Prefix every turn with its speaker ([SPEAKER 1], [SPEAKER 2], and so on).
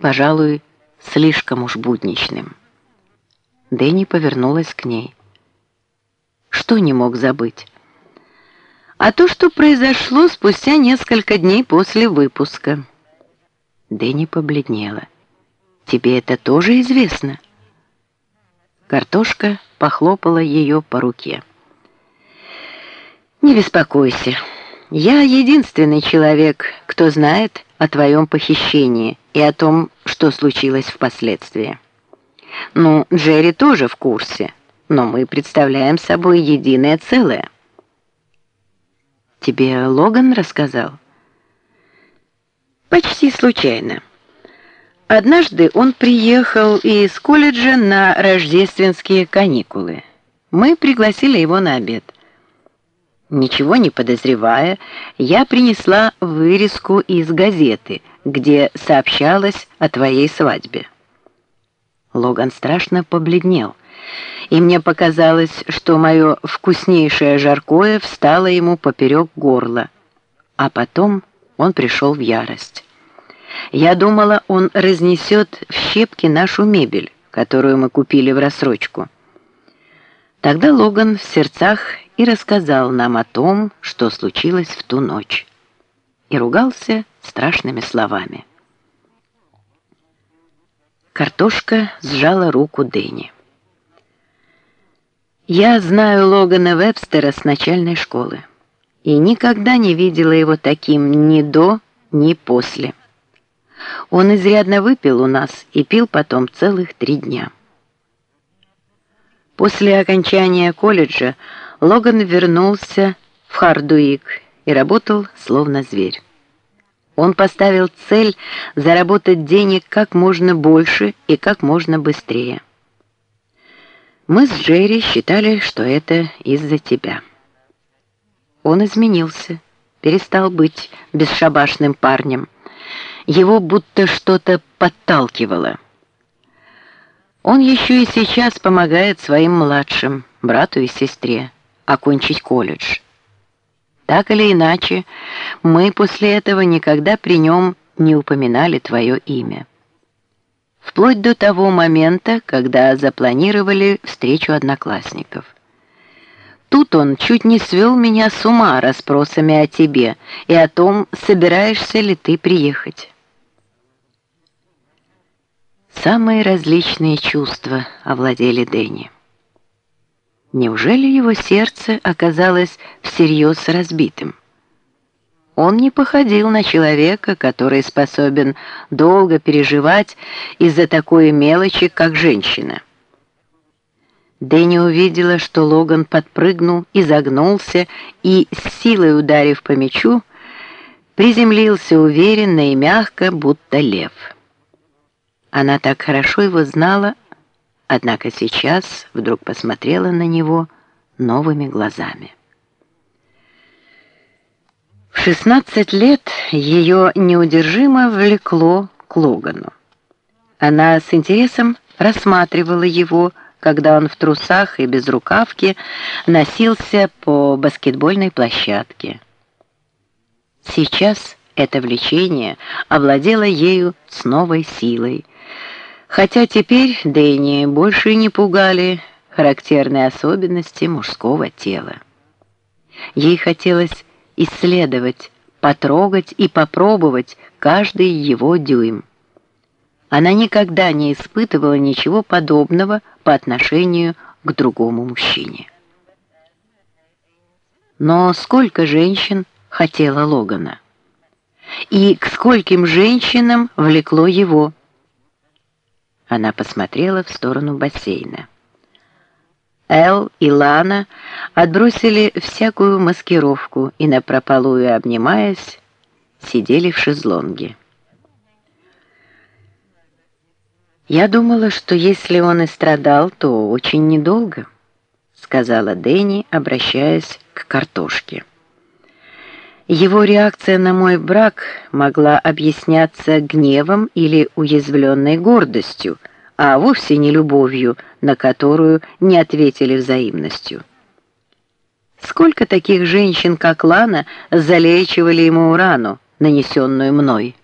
[SPEAKER 1] пожалуй, слишком уж будничным. Дэнни повернулась к ней. Что не мог забыть? А то, что произошло спустя несколько дней после выпуска. Дэнни побледнела. Тебе это тоже известно? Картошка похлопала ее по руке. Не беспокойся. Я единственный человек, кто знает о твоем похищении и о том, что случилось впоследствии. Ну, Джерри тоже в курсе, но мы представляем собой единое целое. Тебе Логан рассказал? Почти случайно. Однажды он приехал из колледжа на рождественские каникулы. Мы пригласили его на обед. Ничего не подозревая, я принесла вырезку из газеты, где сообщалось о твоей свадьбе. Логан страшно побледнел, и мне показалось, что мое вкуснейшее жаркое встало ему поперек горла. А потом он пришел в ярость. Я думала, он разнесет в щепки нашу мебель, которую мы купили в рассрочку. Тогда Логан в сердцах и рассказал нам о том, что случилось в ту ночь. И ругался страшными словами. Картошка сжала руку Дэнни. Я знаю Логана Вебстера с начальной школы и никогда не видела его таким ни до, ни после. Он изрядно выпил у нас и пил потом целых три дня. После окончания колледжа Логан вернулся в Хардуик и работал словно зверь. Он поставил цель заработать денег как можно больше и как можно быстрее. Мы с Джерри считали, что это из-за тебя. Он изменился, перестал быть бесшабашным парнем. Его будто что-то подталкивало. Он еще и сейчас помогает своим младшим, брату и сестре, окончить колледж. Так или иначе, мы после этого никогда при нем не упоминали твое имя. Вплоть до того момента, когда запланировали встречу одноклассников. Тут он чуть не свел меня с ума расспросами о тебе и о том, собираешься ли ты приехать. Самые различные чувства овладели Дэнни. Неужели его сердце оказалось всерьез разбитым? Он не походил на человека, который способен долго переживать из-за такой мелочи, как женщина. Дэнни увидела, что Логан подпрыгнул, изогнулся и, с силой ударив по мячу, приземлился уверенно и мягко, будто лев. Она так хорошо его знала, однако сейчас вдруг посмотрела на него новыми глазами. В 16 лет ее неудержимо влекло к Логану. Она с интересом рассматривала его, когда он в трусах и без рукавки носился по баскетбольной площадке. Сейчас это влечение овладело ею с новой силой. Хотя теперь Дэнни больше не пугали характерные особенности мужского тела. Ей хотелось исследовать, потрогать и попробовать каждый его дюйм. Она никогда не испытывала ничего подобного по отношению к другому мужчине. Но сколько женщин хотела Логана? И к скольким женщинам влекло его? Она посмотрела в сторону бассейна. Эл и Лана отбросили всякую маскировку и напропалую обнимаясь, сидели в шезлонге. Я думала, что если он и страдал, то очень недолго, сказала Дени, обращаясь к картошке. Его реакция на мой брак могла объясняться гневом или уязвленной гордостью, а вовсе не любовью, на которую не ответили взаимностью. Сколько таких женщин, как Лана, залечивали ему рану, нанесенную мной?